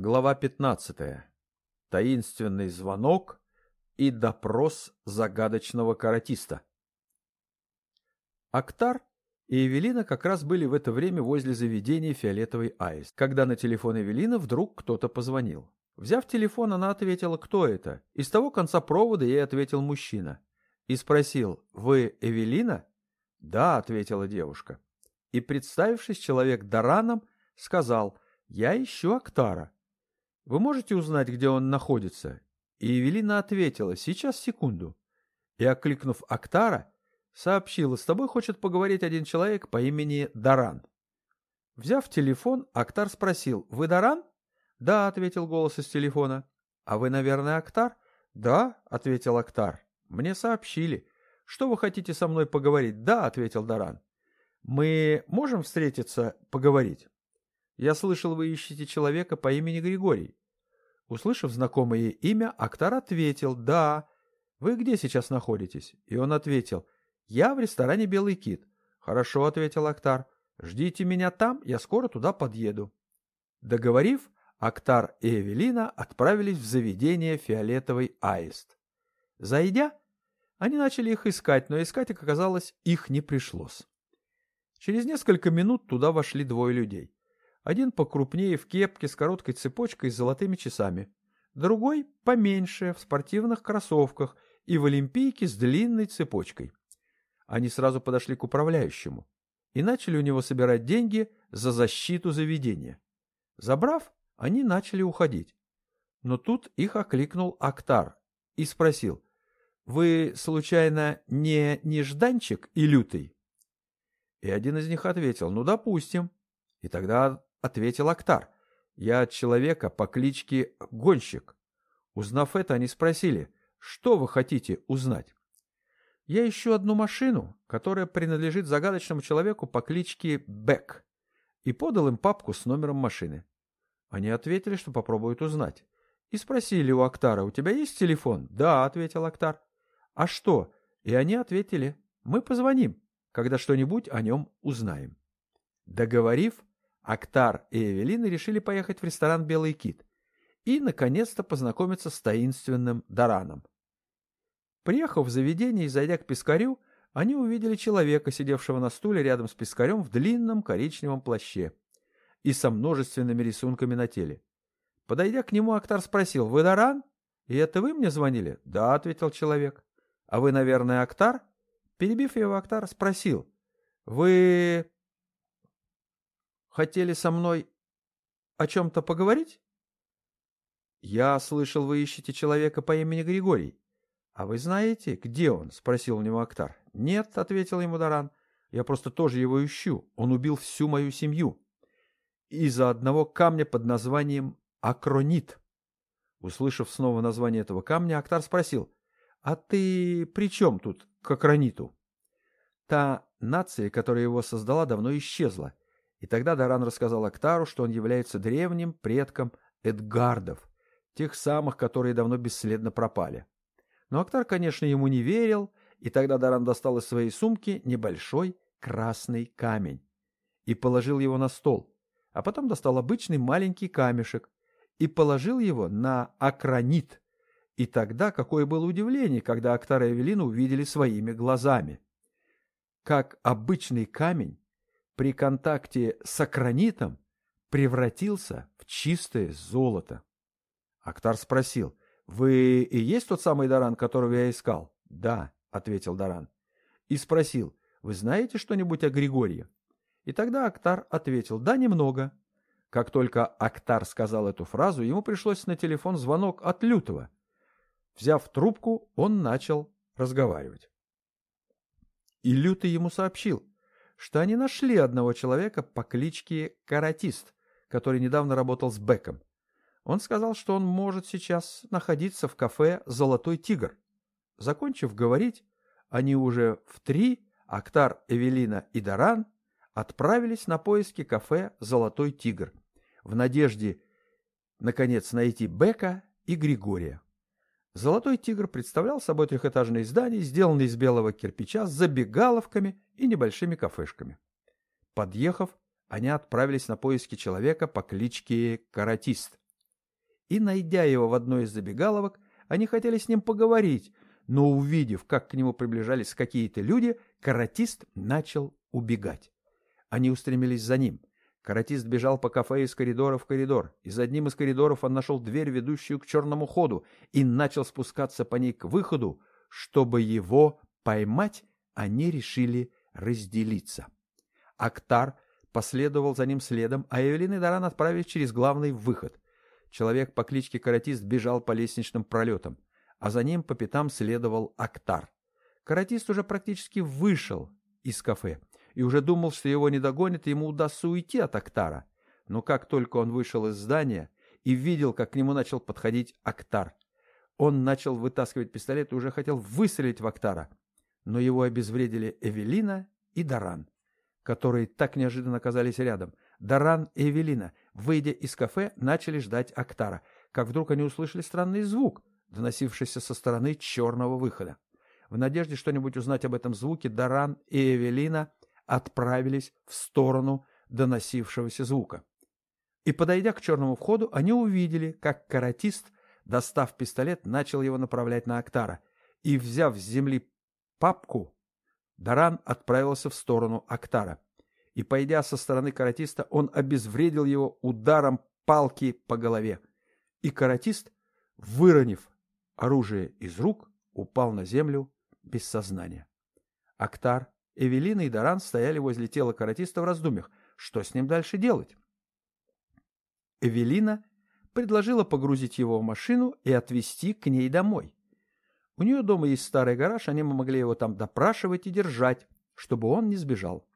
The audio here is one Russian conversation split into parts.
Глава 15. Таинственный звонок и допрос загадочного каратиста. Актар и Эвелина как раз были в это время возле заведения «Фиолетовый аист», когда на телефон Эвелина вдруг кто-то позвонил. Взяв телефон, она ответила, кто это. Из того конца провода ей ответил мужчина. И спросил, «Вы Эвелина?» «Да», — ответила девушка. И, представившись человек Дараном, сказал, «Я ищу Актара». Вы можете узнать, где он находится?» И Евелина ответила, «Сейчас, секунду». И, окликнув Актара, сообщила, «С тобой хочет поговорить один человек по имени Даран». Взяв телефон, Актар спросил, «Вы Даран?» «Да», — ответил голос из телефона. «А вы, наверное, Актар?» «Да», — ответил Актар. «Мне сообщили». «Что вы хотите со мной поговорить?» «Да», — ответил Даран. «Мы можем встретиться, поговорить?» «Я слышал, вы ищете человека по имени Григорий». Услышав знакомое имя, Актар ответил «Да». «Вы где сейчас находитесь?» И он ответил «Я в ресторане «Белый кит». «Хорошо», — ответил Актар. «Ждите меня там, я скоро туда подъеду». Договорив, Актар и Эвелина отправились в заведение «Фиолетовый аист». Зайдя, они начали их искать, но искать, оказалось, их не пришлось. Через несколько минут туда вошли двое людей. Один покрупнее в кепке с короткой цепочкой с золотыми часами. Другой поменьше, в спортивных кроссовках и в олимпийке с длинной цепочкой. Они сразу подошли к управляющему и начали у него собирать деньги за защиту заведения. Забрав, они начали уходить. Но тут их окликнул Актар и спросил, «Вы, случайно, не Нежданчик и Лютый?» И один из них ответил, «Ну, допустим». И тогда — ответил Актар. «Я от человека по кличке Гонщик». Узнав это, они спросили, что вы хотите узнать? «Я ищу одну машину, которая принадлежит загадочному человеку по кличке Бек, и подал им папку с номером машины. Они ответили, что попробуют узнать. И спросили у Актара, «У тебя есть телефон?» «Да», — ответил Актар. «А что?» И они ответили, «Мы позвоним, когда что-нибудь о нем узнаем». Договорив, Актар и Эвелина решили поехать в ресторан «Белый кит» и, наконец-то, познакомиться с таинственным Дараном. Приехав в заведение и зайдя к пескарю, они увидели человека, сидевшего на стуле рядом с пескарем в длинном коричневом плаще и со множественными рисунками на теле. Подойдя к нему, Актар спросил, «Вы Даран? И это вы мне звонили?» «Да», — ответил человек. «А вы, наверное, Актар?» Перебив его, Актар спросил, «Вы хотели со мной о чем-то поговорить? Я слышал, вы ищете человека по имени Григорий. А вы знаете, где он? Спросил у него Актар. Нет, ответил ему Даран. Я просто тоже его ищу. Он убил всю мою семью. Из-за одного камня под названием Акронит. Услышав снова название этого камня, Актар спросил, «А ты при чем тут к Акрониту?» Та нация, которая его создала, давно исчезла, и тогда Даран рассказал Актару, что он является древним предком Эдгардов, тех самых, которые давно бесследно пропали. Но Актар, конечно, ему не верил, и тогда Даран достал из своей сумки небольшой красный камень и положил его на стол, а потом достал обычный маленький камешек и положил его на акронит. И тогда какое было удивление, когда Актар и Эвелина увидели своими глазами. Как обычный камень при контакте с акронитом превратился в чистое золото. Актар спросил, «Вы и есть тот самый Даран, которого я искал?» «Да», — ответил Даран. И спросил, «Вы знаете что-нибудь о Григории?» И тогда Актар ответил, «Да, немного». Как только Актар сказал эту фразу, ему пришлось на телефон звонок от Лютого. Взяв трубку, он начал разговаривать. И Лютый ему сообщил, что они нашли одного человека по кличке Каратист, который недавно работал с Беком. Он сказал, что он может сейчас находиться в кафе «Золотой тигр». Закончив говорить, они уже в три, Актар, Эвелина и Даран, отправились на поиски кафе «Золотой тигр» в надежде, наконец, найти Бека и Григория. Золотой тигр представлял собой трехэтажное здание, сделанное из белого кирпича с забегаловками и небольшими кафешками. Подъехав, они отправились на поиски человека по кличке Каратист. и, найдя его в одной из забегаловок, они хотели с ним поговорить, но увидев, как к нему приближались какие-то люди, каратист начал убегать. Они устремились за ним. Каратист бежал по кафе из коридора в коридор. Из одним из коридоров он нашел дверь, ведущую к черному ходу, и начал спускаться по ней к выходу. Чтобы его поймать, они решили разделиться. Актар последовал за ним следом, а Эвелин и Даран отправились через главный выход. Человек по кличке Каратист бежал по лестничным пролетам, а за ним по пятам следовал Актар. Каратист уже практически вышел из кафе и уже думал, что его не догонят, и ему удастся уйти от Актара. Но как только он вышел из здания и видел, как к нему начал подходить Актар, он начал вытаскивать пистолет и уже хотел выстрелить в Актара. Но его обезвредили Эвелина и Даран, которые так неожиданно оказались рядом. Даран и Эвелина, выйдя из кафе, начали ждать Актара, как вдруг они услышали странный звук, доносившийся со стороны черного выхода. В надежде что-нибудь узнать об этом звуке, Даран и Эвелина отправились в сторону доносившегося звука. И, подойдя к черному входу, они увидели, как каратист, достав пистолет, начал его направлять на Актара, и, взяв с земли папку, Даран отправился в сторону Актара. И, пойдя со стороны каратиста, он обезвредил его ударом палки по голове. И каратист, выронив оружие из рук, упал на землю без сознания. Актар, Эвелина и Даран стояли возле тела каратиста в раздумьях. Что с ним дальше делать? Эвелина предложила погрузить его в машину и отвезти к ней домой. У нее дома есть старый гараж, они могли его там допрашивать и держать, чтобы он не сбежал.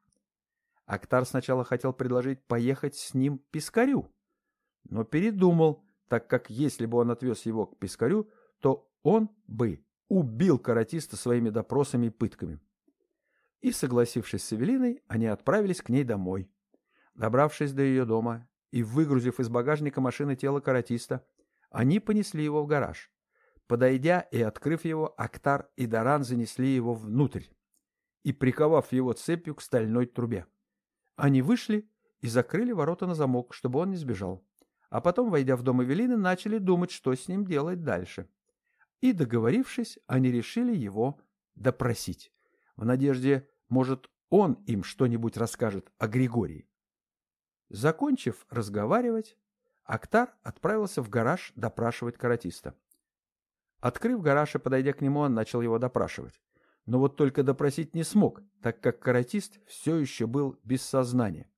Актар сначала хотел предложить поехать с ним к Пискарю, но передумал, так как если бы он отвез его к Пискарю, то он бы убил каратиста своими допросами и пытками. И, согласившись с Эвелиной, они отправились к ней домой. Добравшись до ее дома и выгрузив из багажника машины тело каратиста, они понесли его в гараж. Подойдя и открыв его, Актар и Даран занесли его внутрь и приковав его цепью к стальной трубе. Они вышли и закрыли ворота на замок, чтобы он не сбежал. А потом, войдя в дом Эвелины, начали думать, что с ним делать дальше и, договорившись, они решили его допросить, в надежде, может, он им что-нибудь расскажет о Григории. Закончив разговаривать, Актар отправился в гараж допрашивать каратиста. Открыв гараж и подойдя к нему, он начал его допрашивать. Но вот только допросить не смог, так как каратист все еще был без сознания.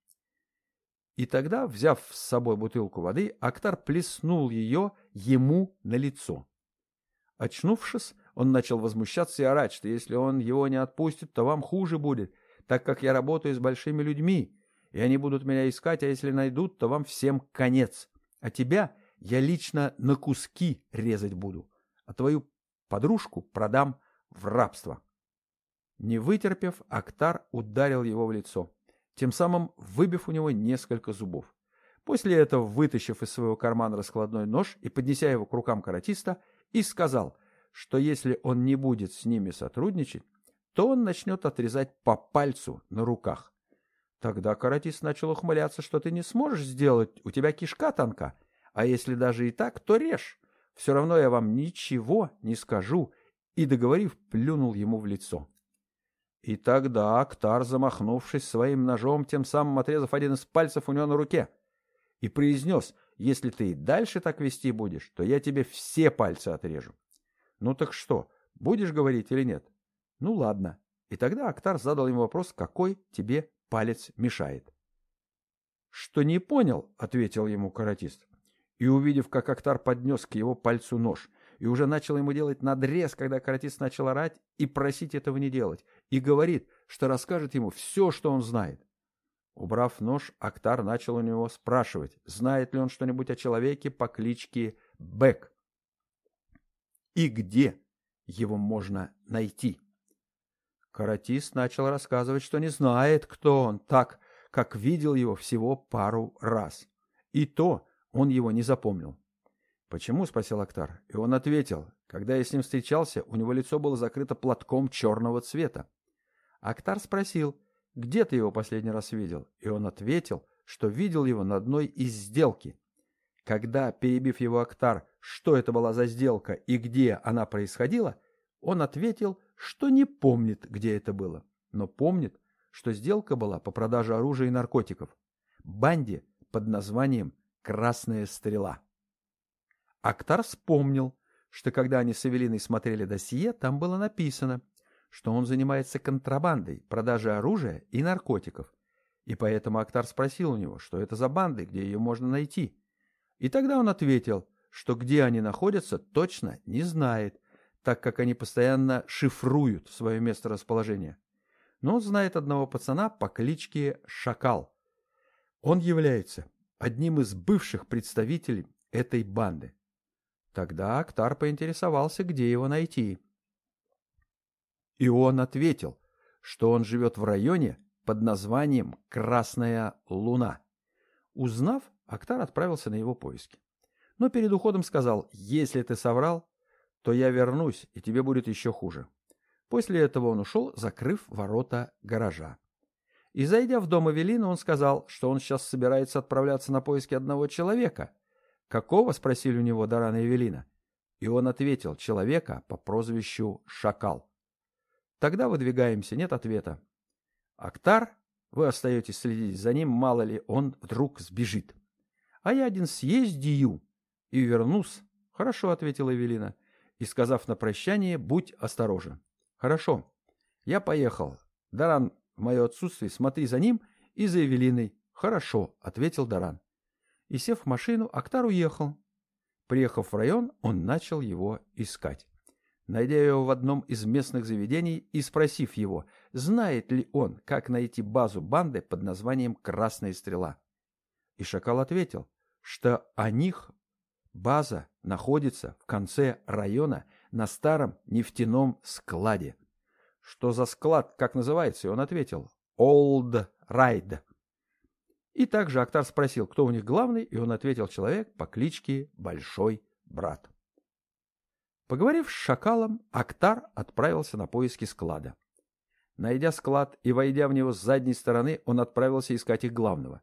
И тогда, взяв с собой бутылку воды, Актар плеснул ее ему на лицо. Очнувшись, он начал возмущаться и орать, что если он его не отпустит, то вам хуже будет, так как я работаю с большими людьми, и они будут меня искать, а если найдут, то вам всем конец. А тебя я лично на куски резать буду, а твою подружку продам в рабство. Не вытерпев, Актар ударил его в лицо, тем самым выбив у него несколько зубов. После этого, вытащив из своего кармана раскладной нож и поднеся его к рукам каратиста, и сказал, что если он не будет с ними сотрудничать, то он начнет отрезать по пальцу на руках. Тогда каратист начал ухмыляться, что ты не сможешь сделать, у тебя кишка тонка, а если даже и так, то режь. Все равно я вам ничего не скажу, и, договорив, плюнул ему в лицо. И тогда Актар, замахнувшись своим ножом, тем самым отрезав один из пальцев у него на руке, и произнес — если ты и дальше так вести будешь, то я тебе все пальцы отрежу. Ну так что, будешь говорить или нет? Ну ладно. И тогда Актар задал ему вопрос, какой тебе палец мешает. Что не понял, ответил ему каратист. И увидев, как Актар поднес к его пальцу нож, и уже начал ему делать надрез, когда каратист начал орать и просить этого не делать, и говорит, что расскажет ему все, что он знает. Убрав нож, Актар начал у него спрашивать, знает ли он что-нибудь о человеке по кличке Бэк. И где его можно найти? Каратист начал рассказывать, что не знает, кто он, так как видел его всего пару раз. И то он его не запомнил. «Почему?» — спросил Актар. И он ответил. Когда я с ним встречался, у него лицо было закрыто платком черного цвета. Актар спросил, где ты его последний раз видел? И он ответил, что видел его на одной из сделки. Когда, перебив его Актар, что это была за сделка и где она происходила, он ответил, что не помнит, где это было, но помнит, что сделка была по продаже оружия и наркотиков. Банде под названием «Красная стрела». Актар вспомнил, что когда они с Эвелиной смотрели досье, там было написано, что он занимается контрабандой, продажей оружия и наркотиков. И поэтому Актар спросил у него, что это за банды, где ее можно найти. И тогда он ответил, что где они находятся, точно не знает, так как они постоянно шифруют свое место расположения. Но он знает одного пацана по кличке Шакал. Он является одним из бывших представителей этой банды. Тогда Актар поинтересовался, где его найти. И он ответил, что он живет в районе под названием Красная Луна. Узнав, Актар отправился на его поиски. Но перед уходом сказал, если ты соврал, то я вернусь, и тебе будет еще хуже. После этого он ушел, закрыв ворота гаража. И зайдя в дом Эвелины, он сказал, что он сейчас собирается отправляться на поиски одного человека. «Какого?» — спросили у него Дарана и Эвелина. И он ответил, человека по прозвищу Шакал. Тогда выдвигаемся, нет ответа. Актар, вы остаетесь следить за ним, мало ли он вдруг сбежит. А я один съездию и вернусь. Хорошо, ответила Эвелина. И, сказав на прощание, будь осторожен. Хорошо. Я поехал. Даран в мое отсутствие смотри за ним и за Эвелиной. Хорошо, ответил Даран. И сев в машину, Актар уехал. Приехав в район, он начал его искать. Найдя его в одном из местных заведений и спросив его, знает ли он, как найти базу банды под названием «Красная стрела». И Шакал ответил, что о них база находится в конце района на старом нефтяном складе. Что за склад, как называется? И он ответил «Old Ride». И также Актар спросил, кто у них главный, и он ответил человек по кличке Большой Брат. Поговорив с Шакалом, Актар отправился на поиски склада. Найдя склад и войдя в него с задней стороны, он отправился искать их главного.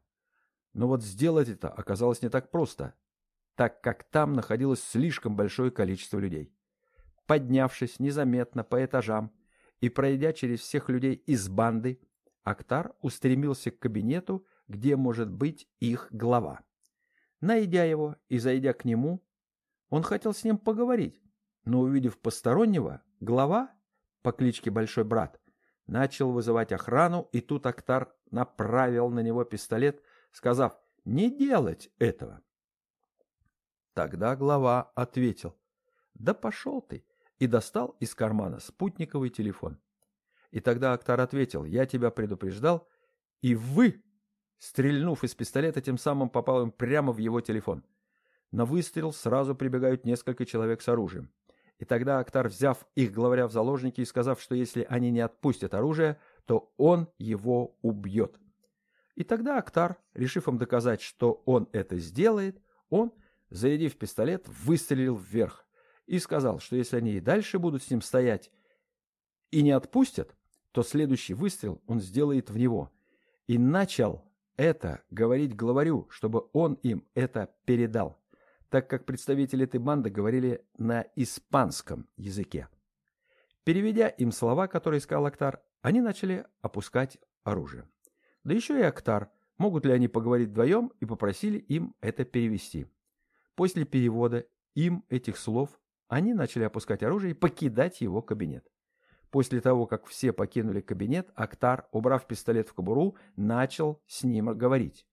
Но вот сделать это оказалось не так просто, так как там находилось слишком большое количество людей. Поднявшись незаметно по этажам, и, пройдя через всех людей из банды, Актар устремился к кабинету, где может быть их глава. Найдя его и зайдя к нему, он хотел с ним поговорить, но, увидев постороннего, глава по кличке Большой Брат начал вызывать охрану, и тут Актар направил на него пистолет, сказав «Не делать этого!». Тогда глава ответил «Да пошел ты! и достал из кармана спутниковый телефон. И тогда Актар ответил, я тебя предупреждал, и вы, стрельнув из пистолета, тем самым попал им прямо в его телефон. На выстрел сразу прибегают несколько человек с оружием. И тогда Актар, взяв их главаря в заложники и сказав, что если они не отпустят оружие, то он его убьет. И тогда Актар, решив им доказать, что он это сделает, он, зарядив пистолет, выстрелил вверх и сказал, что если они и дальше будут с ним стоять и не отпустят, то следующий выстрел он сделает в него. И начал это говорить главарю, чтобы он им это передал, так как представители этой банды говорили на испанском языке. Переведя им слова, которые искал Актар, они начали опускать оружие. Да еще и Актар, могут ли они поговорить вдвоем, и попросили им это перевести. После перевода им этих слов они начали опускать оружие и покидать его кабинет. После того, как все покинули кабинет, Актар, убрав пистолет в кобуру, начал с ним говорить.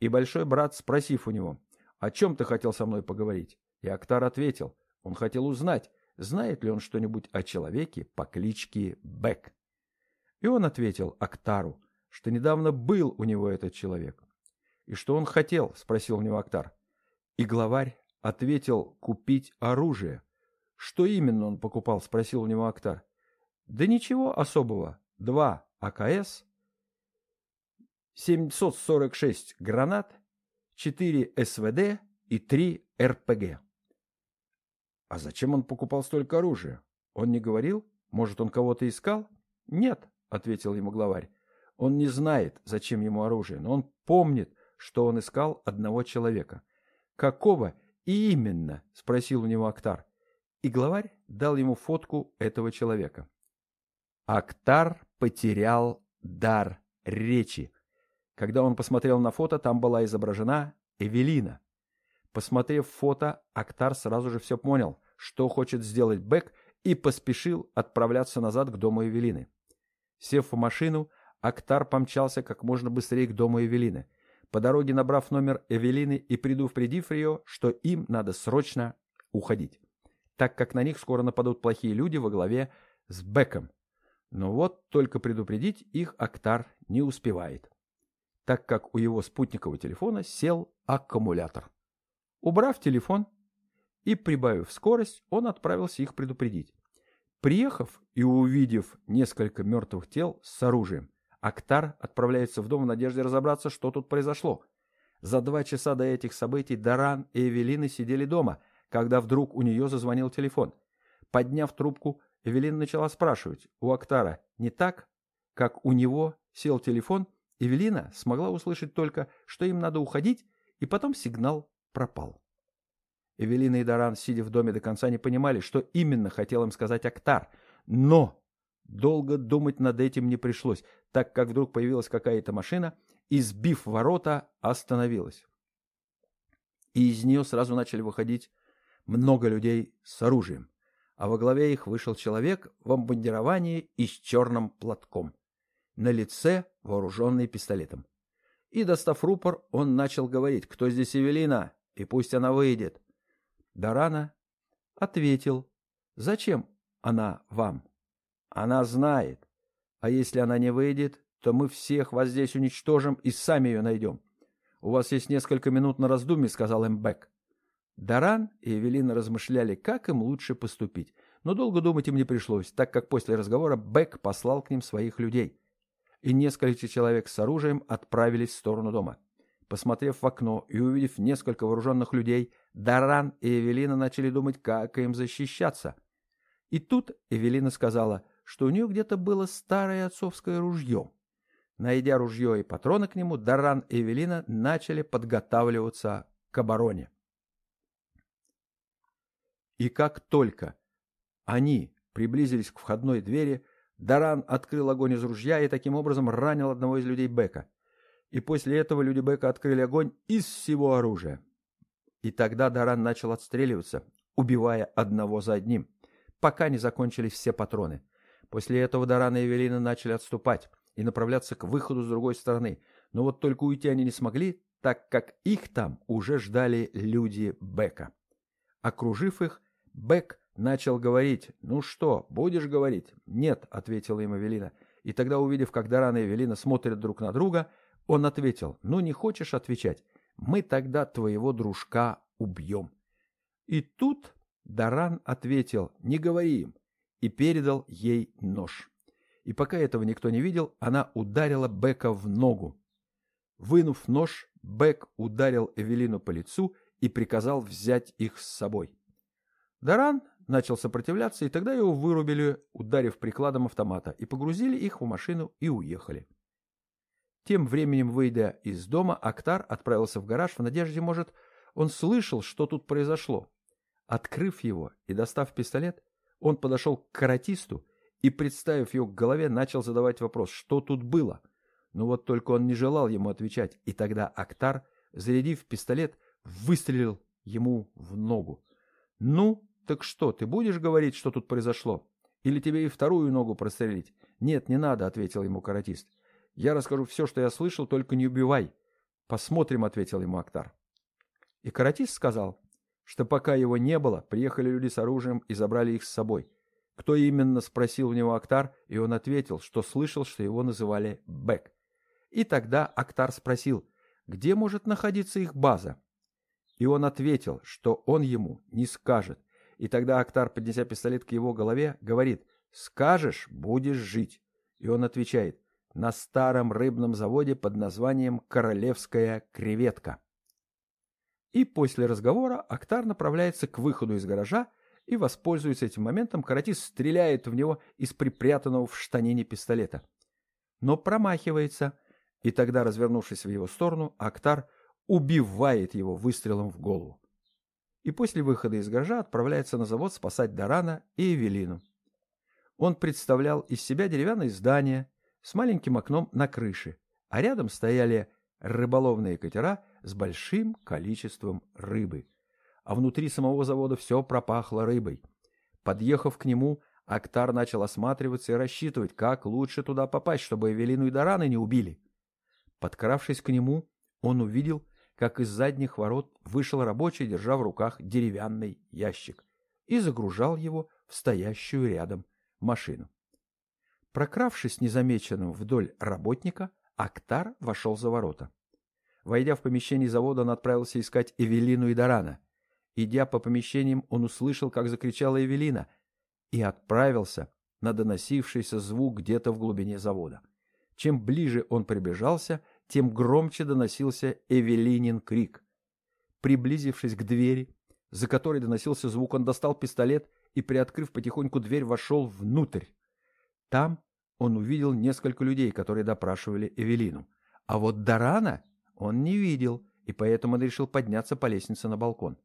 И большой брат, спросив у него, «О чем ты хотел со мной поговорить?» И Актар ответил, он хотел узнать, знает ли он что-нибудь о человеке по кличке Бек. И он ответил Актару, что недавно был у него этот человек. «И что он хотел?» – спросил у него Актар. И главарь ответил купить оружие – что именно он покупал, спросил у него Актар. Да ничего особого. Два АКС, 746 гранат, 4 СВД и 3 РПГ. А зачем он покупал столько оружия? Он не говорил? Может, он кого-то искал? Нет, ответил ему главарь. Он не знает, зачем ему оружие, но он помнит, что он искал одного человека. «Какого именно?» — спросил у него Актар. И главарь дал ему фотку этого человека. Актар потерял дар речи. Когда он посмотрел на фото, там была изображена Эвелина. Посмотрев фото, Актар сразу же все понял, что хочет сделать Бек, и поспешил отправляться назад к дому Эвелины. Сев в машину, Актар помчался как можно быстрее к дому Эвелины. По дороге набрав номер Эвелины и предупредив ее, что им надо срочно уходить, так как на них скоро нападут плохие люди во главе с Беком. Но вот только предупредить их Актар не успевает, так как у его спутникового телефона сел аккумулятор. Убрав телефон и прибавив скорость, он отправился их предупредить. Приехав и увидев несколько мертвых тел с оружием, Актар отправляется в дом в надежде разобраться, что тут произошло. За два часа до этих событий Даран и Эвелина сидели дома, когда вдруг у нее зазвонил телефон. Подняв трубку, Эвелина начала спрашивать у Актара, не так, как у него сел телефон, Эвелина смогла услышать только, что им надо уходить, и потом сигнал пропал. Эвелина и Даран, сидя в доме до конца, не понимали, что именно хотел им сказать Актар. Но долго думать над этим не пришлось, так как вдруг появилась какая-то машина и, сбив ворота, остановилась. И из нее сразу начали выходить много людей с оружием, а во главе их вышел человек в обмундировании и с черным платком, на лице вооруженный пистолетом. И, достав рупор, он начал говорить, кто здесь Эвелина, и пусть она выйдет. Дарана ответил, «Зачем она вам?» «Она знает. А если она не выйдет, то мы всех вас здесь уничтожим и сами ее найдем. У вас есть несколько минут на раздумье», — сказал им Бек. Даран и Эвелина размышляли, как им лучше поступить, но долго думать им не пришлось, так как после разговора Бек послал к ним своих людей. И несколько человек с оружием отправились в сторону дома. Посмотрев в окно и увидев несколько вооруженных людей, Даран и Эвелина начали думать, как им защищаться. И тут Эвелина сказала, что у нее где-то было старое отцовское ружье. Найдя ружье и патроны к нему, Даран и Эвелина начали подготавливаться к обороне. И как только они приблизились к входной двери, Даран открыл огонь из ружья и таким образом ранил одного из людей Бека. И после этого люди Бека открыли огонь из всего оружия. И тогда Даран начал отстреливаться, убивая одного за одним, пока не закончились все патроны. После этого Даран и Эвелина начали отступать и направляться к выходу с другой стороны. Но вот только уйти они не смогли, так как их там уже ждали люди Бека. Окружив их, Бек начал говорить. «Ну что, будешь говорить?» «Нет», — ответила им Эвелина. И тогда, увидев, как Даран и Эвелина смотрят друг на друга, он ответил. «Ну не хочешь отвечать? мы тогда твоего дружка убьем. И тут Даран ответил «Не говори им» и передал ей нож. И пока этого никто не видел, она ударила Бека в ногу. Вынув нож, Бек ударил Эвелину по лицу и приказал взять их с собой. Даран начал сопротивляться, и тогда его вырубили, ударив прикладом автомата, и погрузили их в машину и уехали. Тем временем, выйдя из дома, Актар отправился в гараж в надежде, может, он слышал, что тут произошло. Открыв его и достав пистолет, он подошел к каратисту и, представив его к голове, начал задавать вопрос, что тут было. Но вот только он не желал ему отвечать, и тогда Актар, зарядив пистолет, выстрелил ему в ногу. «Ну, так что, ты будешь говорить, что тут произошло? Или тебе и вторую ногу прострелить?» «Нет, не надо», — ответил ему каратист. Я расскажу все, что я слышал, только не убивай. Посмотрим, ответил ему Актар. И каратист сказал, что пока его не было, приехали люди с оружием и забрали их с собой. Кто именно, спросил у него Актар, и он ответил, что слышал, что его называли Бэк. И тогда Актар спросил, где может находиться их база. И он ответил, что он ему не скажет. И тогда Актар, поднеся пистолет к его голове, говорит, «Скажешь, будешь жить». И он отвечает, на старом рыбном заводе под названием «Королевская креветка». И после разговора Актар направляется к выходу из гаража и, воспользуясь этим моментом, каратист стреляет в него из припрятанного в штанине пистолета. Но промахивается, и тогда, развернувшись в его сторону, Актар убивает его выстрелом в голову. И после выхода из гаража отправляется на завод спасать Дарана и Эвелину. Он представлял из себя деревянное здание с маленьким окном на крыше, а рядом стояли рыболовные катера с большим количеством рыбы. А внутри самого завода все пропахло рыбой. Подъехав к нему, Актар начал осматриваться и рассчитывать, как лучше туда попасть, чтобы Эвелину и Дарана не убили. Подкравшись к нему, он увидел, как из задних ворот вышел рабочий, держа в руках деревянный ящик, и загружал его в стоящую рядом машину. Прокравшись незамеченным вдоль работника, Актар вошел за ворота. Войдя в помещение завода, он отправился искать Эвелину и Дарана. Идя по помещениям, он услышал, как закричала Эвелина, и отправился на доносившийся звук где-то в глубине завода. Чем ближе он приближался, тем громче доносился Эвелинин крик. Приблизившись к двери, за которой доносился звук, он достал пистолет и, приоткрыв потихоньку дверь, вошел внутрь. Там он увидел несколько людей, которые допрашивали Эвелину. А вот Дарана он не видел, и поэтому он решил подняться по лестнице на балкон.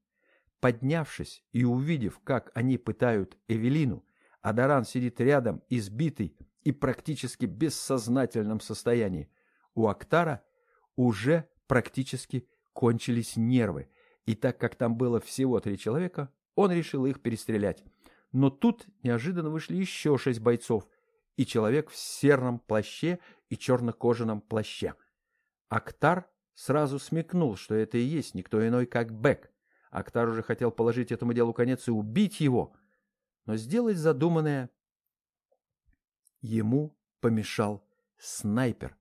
Поднявшись и увидев, как они пытают Эвелину, а сидит рядом, избитый и практически бессознательном состоянии, у Актара уже практически кончились нервы, и так как там было всего три человека, он решил их перестрелять. Но тут неожиданно вышли еще шесть бойцов и человек в серном плаще и черно-кожаном плаще. Актар сразу смекнул, что это и есть никто иной, как Бек. Актар уже хотел положить этому делу конец и убить его, но сделать задуманное ему помешал снайпер,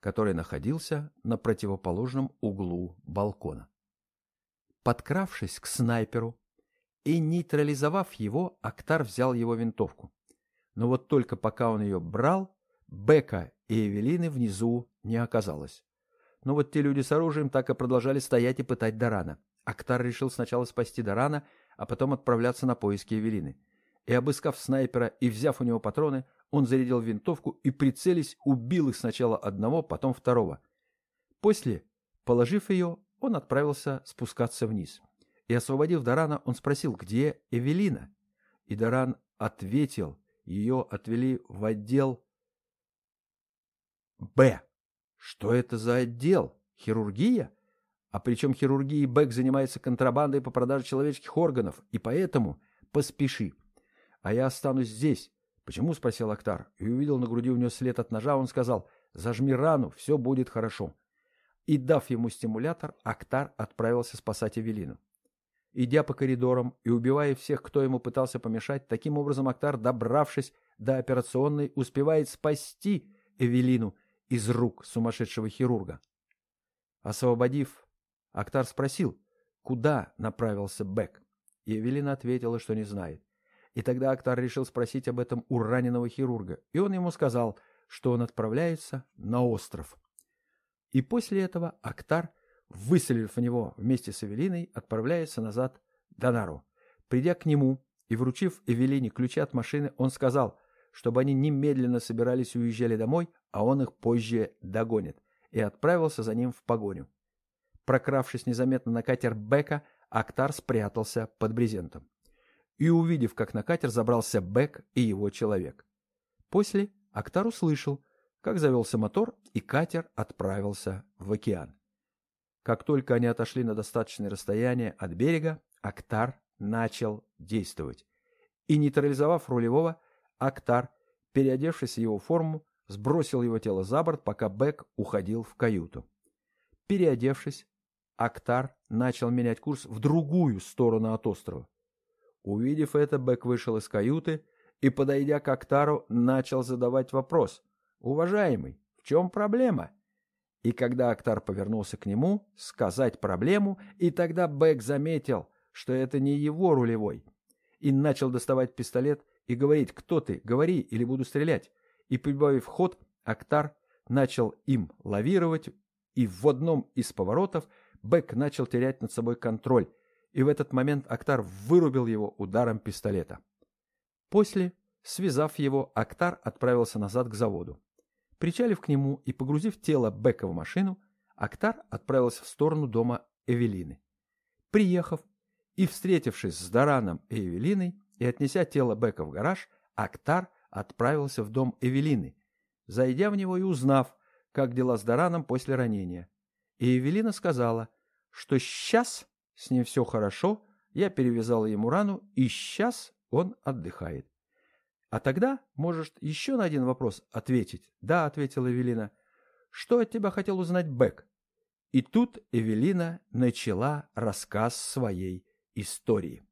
который находился на противоположном углу балкона. Подкравшись к снайперу и нейтрализовав его, Актар взял его винтовку. Но вот только пока он ее брал, Бека и Эвелины внизу не оказалось. Но вот те люди с оружием так и продолжали стоять и пытать Дарана. Актар решил сначала спасти Дарана, а потом отправляться на поиски Эвелины. И обыскав снайпера и взяв у него патроны, он зарядил винтовку и, прицелись, убил их сначала одного, потом второго. После, положив ее, он отправился спускаться вниз. И, освободив Дарана, он спросил, где Эвелина? И Даран ответил, ее отвели в отдел Б. Что это за отдел? Хирургия? А причем хирургии Бэк занимается контрабандой по продаже человеческих органов, и поэтому поспеши. А я останусь здесь. Почему? спросил Актар. И увидел на груди у него след от ножа, он сказал, зажми рану, все будет хорошо. И дав ему стимулятор, Актар отправился спасать Эвелину. Идя по коридорам и убивая всех, кто ему пытался помешать, таким образом Актар, добравшись до операционной, успевает спасти Эвелину из рук сумасшедшего хирурга. Освободив Актар спросил, куда направился Бек, и Эвелина ответила, что не знает. И тогда Актар решил спросить об этом у раненого хирурга, и он ему сказал, что он отправляется на остров. И после этого Актар, выстрелив в него вместе с Эвелиной, отправляется назад до Нару. Придя к нему и вручив Эвелине ключи от машины, он сказал, чтобы они немедленно собирались и уезжали домой, а он их позже догонит, и отправился за ним в погоню. Прокравшись незаметно на катер Бека, Актар спрятался под брезентом. И увидев, как на катер забрался Бек и его человек. После Актар услышал, как завелся мотор, и катер отправился в океан. Как только они отошли на достаточное расстояние от берега, Актар начал действовать. И нейтрализовав рулевого, Актар, переодевшись в его форму, сбросил его тело за борт, пока Бек уходил в каюту. Переодевшись, Актар начал менять курс в другую сторону от острова. Увидев это, Бек вышел из каюты и, подойдя к Актару, начал задавать вопрос. «Уважаемый, в чем проблема?» И когда Актар повернулся к нему, сказать проблему, и тогда Бек заметил, что это не его рулевой, и начал доставать пистолет и говорить «Кто ты? Говори, или буду стрелять». И, прибавив ход, Актар начал им лавировать, и в одном из поворотов – Бэк начал терять над собой контроль, и в этот момент Актар вырубил его ударом пистолета. После, связав его, Актар отправился назад к заводу. Причалив к нему и погрузив тело Бека в машину, Актар отправился в сторону дома Эвелины. Приехав и встретившись с Дараном и Эвелиной и отнеся тело Бека в гараж, Актар отправился в дом Эвелины, зайдя в него и узнав, как дела с Дараном после ранения. И Эвелина сказала, что сейчас с ним все хорошо, я перевязала ему рану, и сейчас он отдыхает. А тогда можешь еще на один вопрос ответить. Да, ответила Эвелина. Что от тебя хотел узнать Бек? И тут Эвелина начала рассказ своей истории.